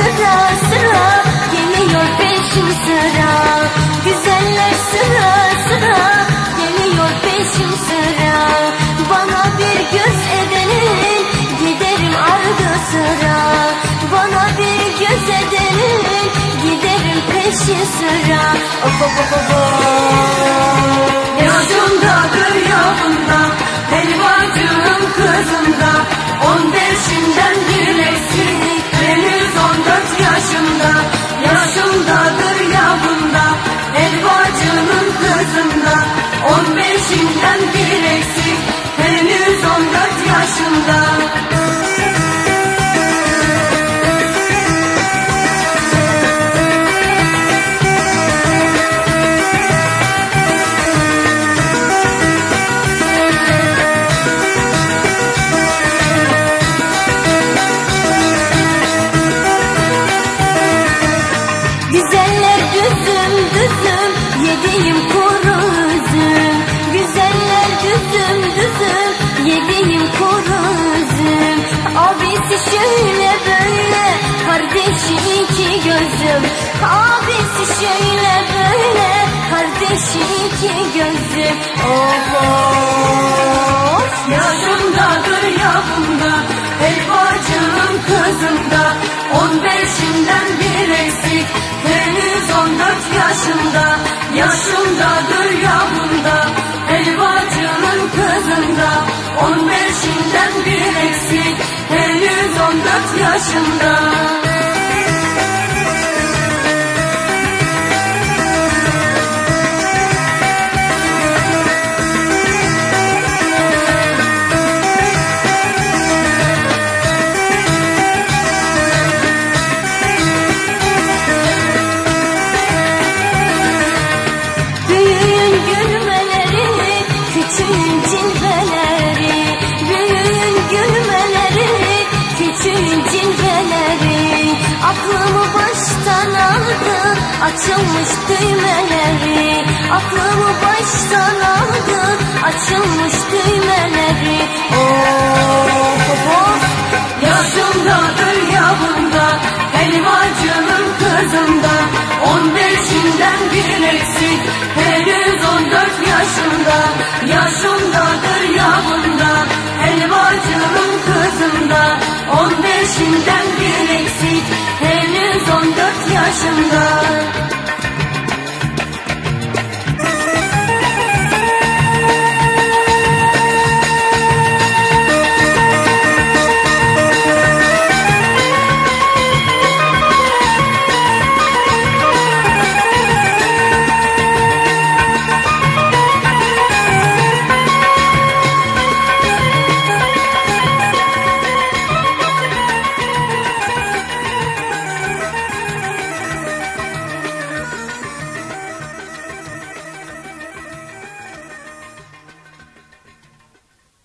sıra sıra geliyor peşim sıra. Güzeller sıra sıra geliyor peşim sıra. Bana bir göz edenin giderim ardı sıra. Bana bir göz edenin giderim peşi sıra. Oh, oh, oh, oh, oh. Üzüm Abisi şöyle böyle kardeşi iki gözüm. Abisi şöyle böyle kardeşi iki gözüm. Of of Yaşındadır yavunda Helvacının kızında On beşinden bir eksik Henüz on dört yavunda Helvacının kızında On beşinden dört açılmış düğmeleri Aklımı baştan aldı, açılmış düğmeleri Of of of. Yaşındadır yavunda Helvacının kızında. On beşinden bir eksik Henüz on dört yaşında Yaşındadır yavunda Helvacının kızında. On beşinden bir eksik Henüz on dört yaşında